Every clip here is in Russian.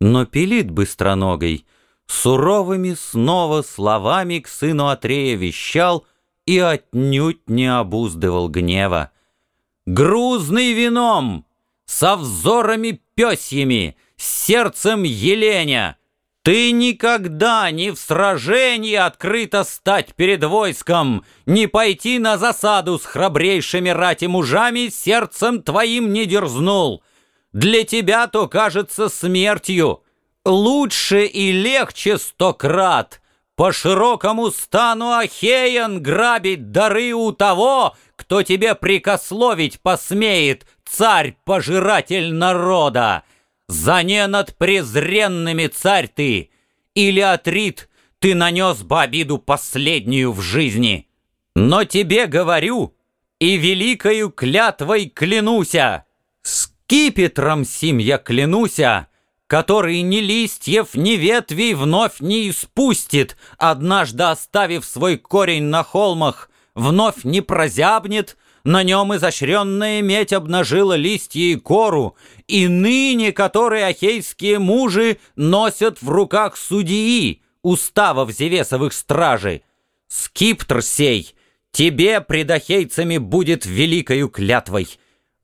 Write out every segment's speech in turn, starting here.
Но Пелит быстроногой суровыми снова словами к сыну Атрея вещал и отнюдь не обуздывал гнева. «Грузный вином, со взорами пёсьями, с сердцем еленя!» Ты никогда ни в сражении открыто стать перед войском, не пойти на засаду с храбрейшими рати мужами сердцем твоим не дерзнул. Для тебя то кажется смертью. Лучше и легче сто крат по широкому стану Ахеян грабить дары у того, кто тебе прикословить посмеет, царь-пожиратель народа. За не над презренными царь ты, или Атрит, ты нанес бы обиду последнюю в жизни. Но тебе говорю, и великою клятвой клянуся, скипетром сим я клянуся, который ни листьев, ни ветвей вновь не испустит, однажды оставив свой корень на холмах, вновь не прозябнет, на нем изощренная медь обнажила листья и кору, и ныне, которые ахейские мужи носят в руках судьи, уставов Зевесовых стражей. Скиптр сей, тебе пред ахейцами будет великою клятвой.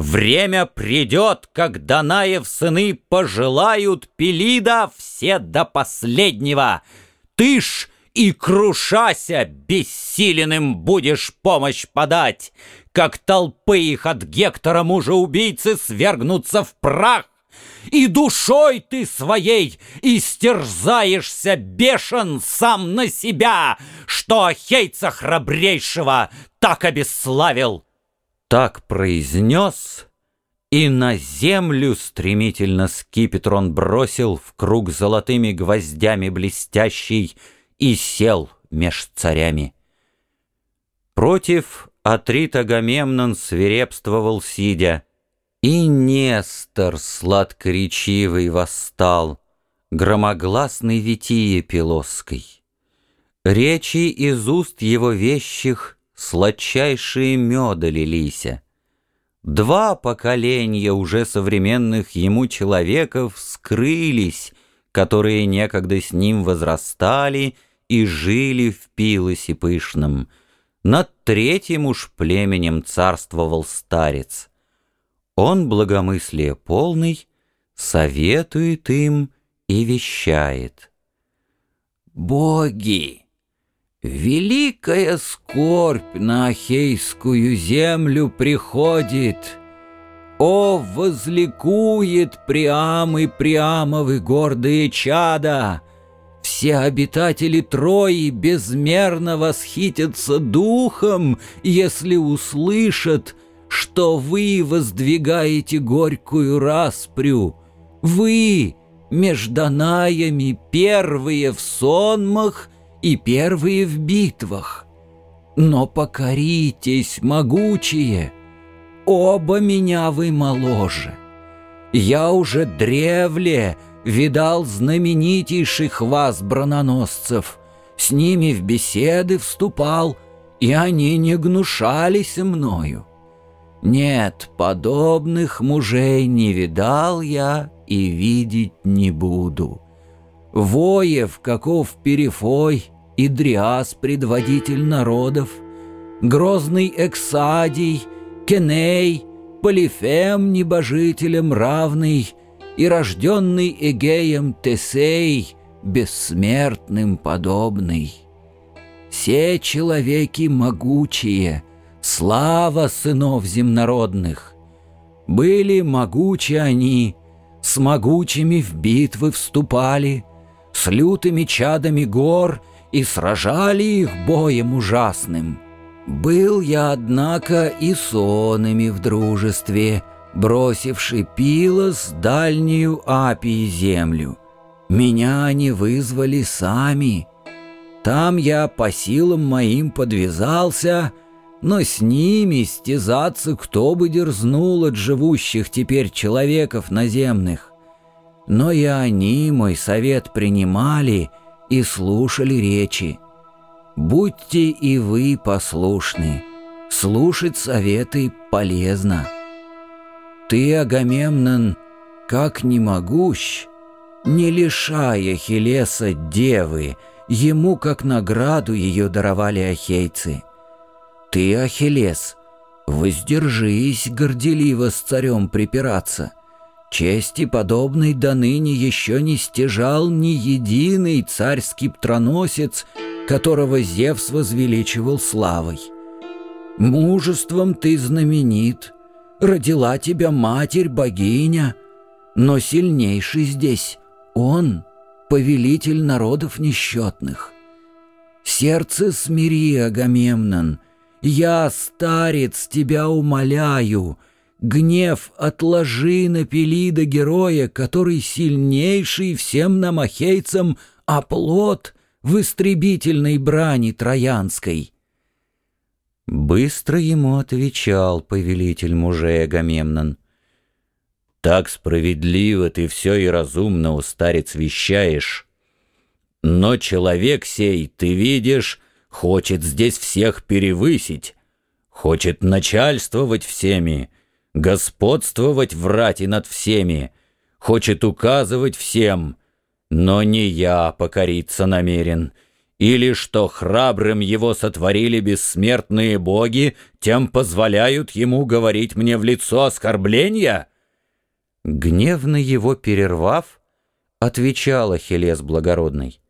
Время придет, как Данаев сыны пожелают Пелида все до последнего. Ты ж и крушася бессиленным будешь помощь подать как толпы их от Гектора мужа-убийцы свергнутся в прах, и душой ты своей истерзаешься бешен сам на себя, что Ахейца храбрейшего так обесславил. Так произнес, и на землю стремительно скипетр он бросил в круг золотыми гвоздями блестящий и сел меж царями. Против Атрит Агамемнон свирепствовал сидя, И Нестор сладкоречивый восстал, Громогласный Витие Пилосской. Речи из уст его вещих Сладчайшие меда лилися. Два поколения уже современных ему человеков скрылись, которые некогда с ним возрастали и жили в пилосе пышном — над третьим уж племенем царствовал старец. Он благомыслие полный, советует им и вещает. «Боги! Великая скорбь на Ахейскую землю приходит!» О, возликует Приам и Приамовы гордые чада! Все обитатели Трои безмерно восхитятся духом, если услышат, что вы воздвигаете горькую распрю. Вы, межданаями, первые в сонмах и первые в битвах. Но покоритесь, могучие, оба меня вы моложе. Я уже древле, видал знаменитейших вас брононосцев, с ними в беседы вступал, и они не гнушались мною. Нет, подобных мужей не видал я и видеть не буду. Воев, каков Перефой, и Дриас, предводитель народов, грозный Эксадий, Кеней, Полифем, небожителем равный, и рожденный Эгеем Тесей, бессмертным подобный. Все человеки могучие, слава сынов земнородных. Были могучи они, с могучими в битвы вступали, с лютыми чадами гор и сражали их боем ужасным. Был я, однако, и сонами в дружестве, бросивший Пилос дальнюю Апии землю. Меня они вызвали сами. Там я по силам моим подвязался, но с ними стязаться кто бы дерзнул от живущих теперь человеков наземных. Но и они мой совет принимали и слушали речи. Будьте и вы послушны, слушать советы полезно. Ты, Агамемнон, как не могущ, не лишая Хелеса девы, ему как награду ее даровали ахейцы. Ты, Ахиллес, воздержись горделиво с царем припираться. Чести подобной до ныне еще не стяжал ни единый царь-скиптроносец, которого Зевс возвеличивал славой. Мужеством ты знаменит, родила тебя матерь-богиня, но сильнейший здесь он, повелитель народов несчетных. Сердце смири, Агамемнон, я, старец, тебя умоляю, гнев отложи на Пелида героя, который сильнейший всем нам ахейцам оплот — в истребительной брани троянской. Быстро ему отвечал повелитель мужей Агамемнон. «Так справедливо ты все и разумно, у старец, вещаешь. Но человек сей, ты видишь, хочет здесь всех перевысить, хочет начальствовать всеми, господствовать в рати над всеми, хочет указывать всем, но не я покориться намерен, или что храбрым его сотворили бессмертные боги, тем позволяют ему говорить мне в лицо оскорбления?» Гневно его перервав, отвечал Ахиллес благородный.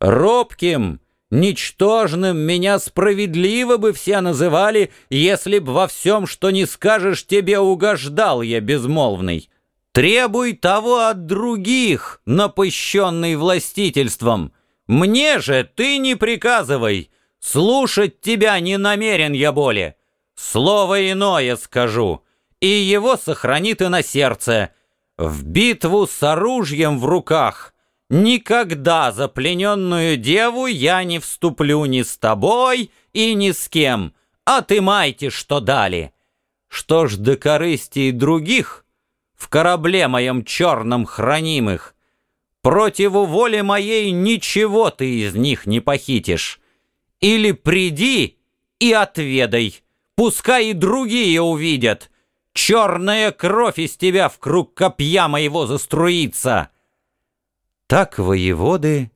«Робким, ничтожным меня справедливо бы все называли, если б во всем, что не скажешь, тебе угождал я безмолвный». Требуй того от других, напыщенный властительством. Мне же ты не приказывай, слушать тебя не намерен я более. Слово иное скажу, и его сохранит и на сердце. В битву с оружием в руках никогда за плененную деву я не вступлю ни с тобой и ни с кем. Отымайте, что дали. Что ж до корысти других — в корабле моем черном хранимых. Противу воли моей ничего ты из них не похитишь. Или приди и отведай, пускай и другие увидят. Черная кровь из тебя в круг копья моего заструится. Так воеводы,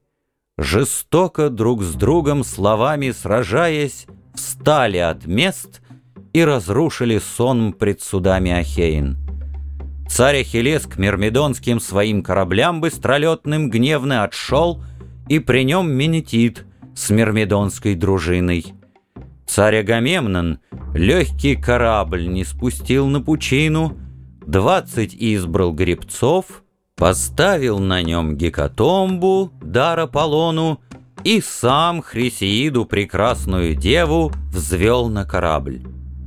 жестоко друг с другом словами сражаясь, встали от мест и разрушили сон пред судами Ахейн. Царь Ахиллес к мирмидонским своим кораблям быстролетным гневно отшел, и при нем Менетит с мирмидонской дружиной. Царь Агамемнон легкий корабль не спустил на пучину, двадцать избрал гребцов, поставил на нем гекатомбу, дар Аполлону, и сам Хрисеиду прекрасную деву взвел на корабль.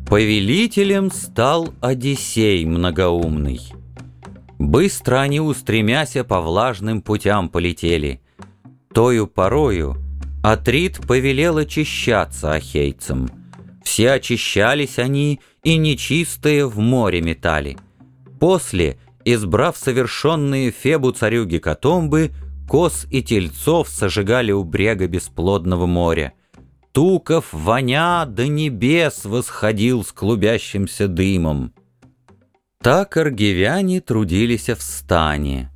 Повелителем стал Одиссей многоумный. Быстро они, устремяся по влажным путям, полетели. Тою порою Атрит повелел очищаться ахейцам. Все очищались они и нечистые в море метали. После, избрав совершенные Фебу царю Гекатомбы, коз и тельцов сожигали у брега бесплодного моря. Туков, воня до небес восходил с клубящимся дымом. Так аргивяне трудились в стане.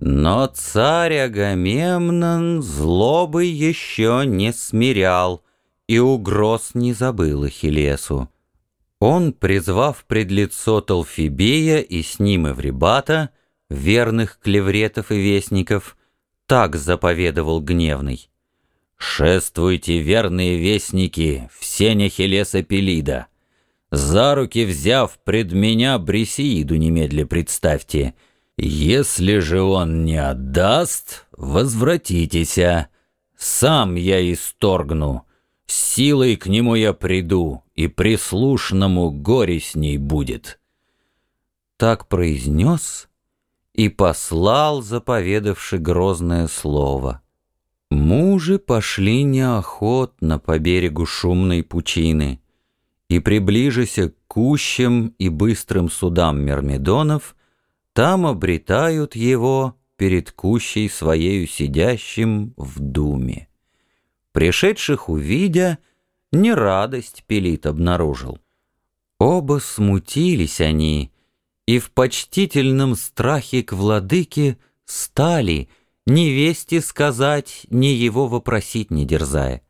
Но царь Агамемнон злобы еще не смирял и угроз не забыл Ахиллесу. Он, призвав пред лицо Толфибея и с ним Эврибата, верных клевретов и вестников, так заповедовал гневный. «Шествуйте, верные вестники, в сене Хелеса Пелида. За руки взяв пред меня Брисеиду немедля представьте. Если же он не отдаст, возвратитесь. Сам я исторгну, силой к нему я приду, и прислушному горе с ней будет». Так произнес и послал заповедавший грозное слово. Мужи пошли неохотно по берегу шумной пучины, и, приближися к кущам и быстрым судам Мермедонов, там обретают его перед кущей своею сидящим в думе. Пришедших увидя, не радость Пелит обнаружил. Оба смутились они, и в почтительном страхе к владыке стали, ни вести сказать, ни его вопросить не дерзая.